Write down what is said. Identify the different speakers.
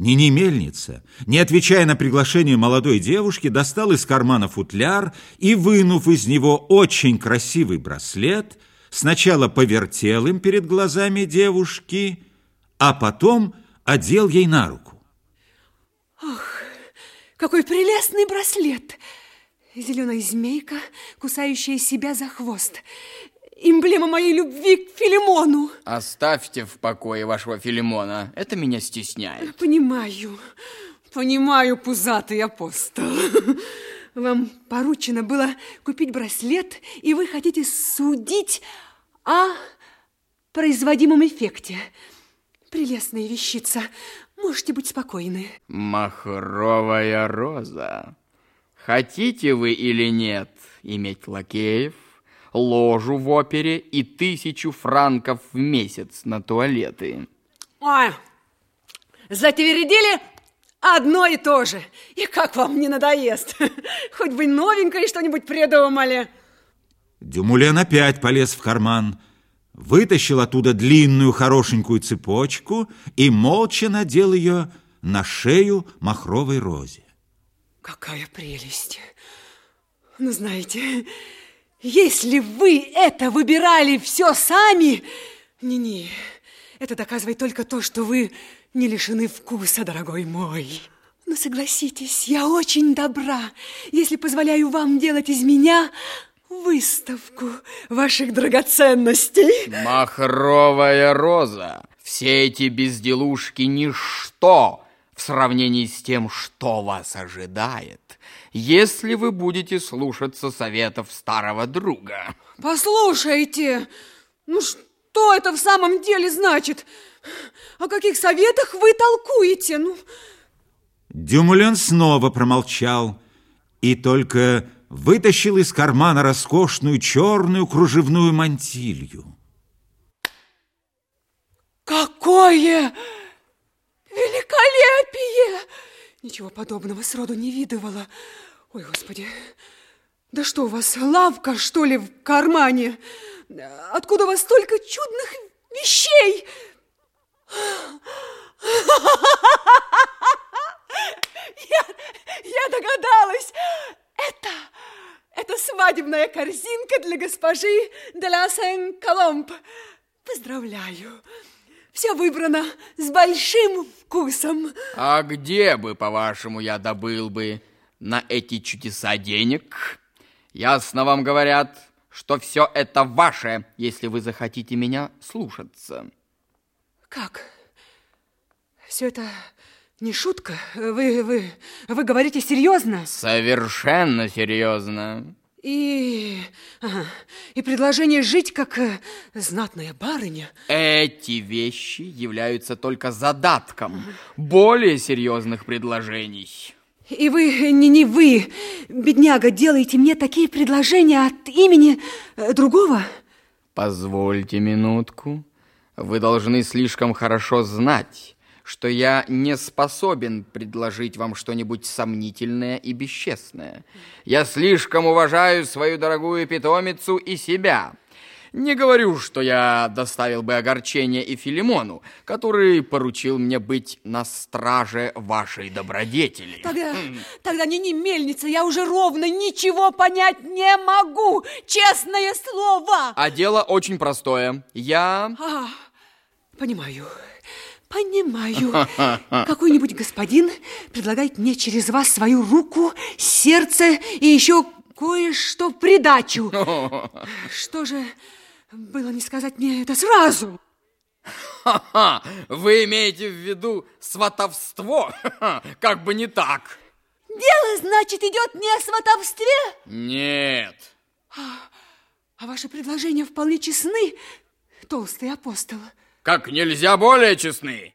Speaker 1: Нини Мельница, не отвечая на приглашение молодой девушки, достал из кармана футляр и, вынув из него очень красивый браслет, сначала повертел им перед глазами девушки, а потом одел ей на руку.
Speaker 2: Ох, какой прелестный браслет! Зеленая змейка, кусающая себя за хвост. Эмблема моей любви к Филимону.
Speaker 3: Оставьте в покое вашего Филимона. Это меня стесняет.
Speaker 2: Понимаю, понимаю, пузатый апостол. Вам поручено было купить браслет, и вы хотите судить о производимом эффекте. Прелестная вещица. Можете быть спокойны.
Speaker 3: Махровая роза. Хотите вы или нет иметь лакеев, ложу в опере и тысячу франков в месяц на туалеты?
Speaker 2: Ой, затвердили одно и то же. И как вам не надоест? Хоть бы новенькое что-нибудь придумали.
Speaker 1: Дюмулен опять полез в карман, вытащил оттуда длинную хорошенькую цепочку и молча надел ее на шею махровой розе.
Speaker 2: Какая прелесть! Ну, знаете, если вы это выбирали все сами... Не-не, это доказывает только то, что вы не лишены вкуса, дорогой мой. Но согласитесь, я очень добра, если позволяю вам делать из меня выставку ваших драгоценностей.
Speaker 3: Махровая роза. Все эти безделушки – ничто в сравнении с тем, что вас ожидает, если вы будете слушаться советов старого друга.
Speaker 2: Послушайте, ну что это в самом деле значит? О каких советах вы толкуете? Ну...
Speaker 1: Дюмулен снова промолчал и только вытащил из кармана роскошную черную кружевную мантилью.
Speaker 2: Какое Ничего подобного сроду не видывала. Ой, Господи, да что у вас, лавка, что ли, в кармане? Откуда у вас столько чудных вещей? Я, я догадалась. Это, это свадебная корзинка для госпожи де ла Сен-Коломб. Поздравляю. Все выбрано с большим вкусом.
Speaker 3: А где бы, по-вашему, я добыл бы на эти чудеса денег? Ясно вам говорят, что все это ваше, если вы захотите меня слушаться.
Speaker 2: Как? Все это не шутка? Вы, вы, вы говорите серьезно?
Speaker 3: Совершенно серьезно.
Speaker 2: И, ага, и предложение жить как э, знатная барыня.
Speaker 3: Эти вещи являются только задатком более серьезных предложений.
Speaker 2: И вы, не, не вы, бедняга, делаете мне такие предложения от имени э, другого?
Speaker 3: Позвольте минутку. Вы должны слишком хорошо знать, что я не способен предложить вам что-нибудь сомнительное и бесчестное. Я слишком уважаю свою дорогую питомицу и себя. Не говорю, что я доставил бы огорчение и Филимону, который поручил мне быть на страже вашей добродетели.
Speaker 2: Тогда, тогда не, не мельница, я уже ровно ничего понять не могу, честное слово.
Speaker 3: А дело очень простое. Я...
Speaker 2: А, понимаю. Понимаю. Какой-нибудь господин предлагает мне через вас свою руку, сердце и еще кое-что в придачу. Что же было не сказать мне это сразу?
Speaker 3: Ха-ха! Вы имеете в виду сватовство? Как бы не так.
Speaker 2: Дело, значит, идет не о сватовстве?
Speaker 3: Нет.
Speaker 2: А, а ваши предложения вполне честны, толстый апостол.
Speaker 3: Как нельзя более честны.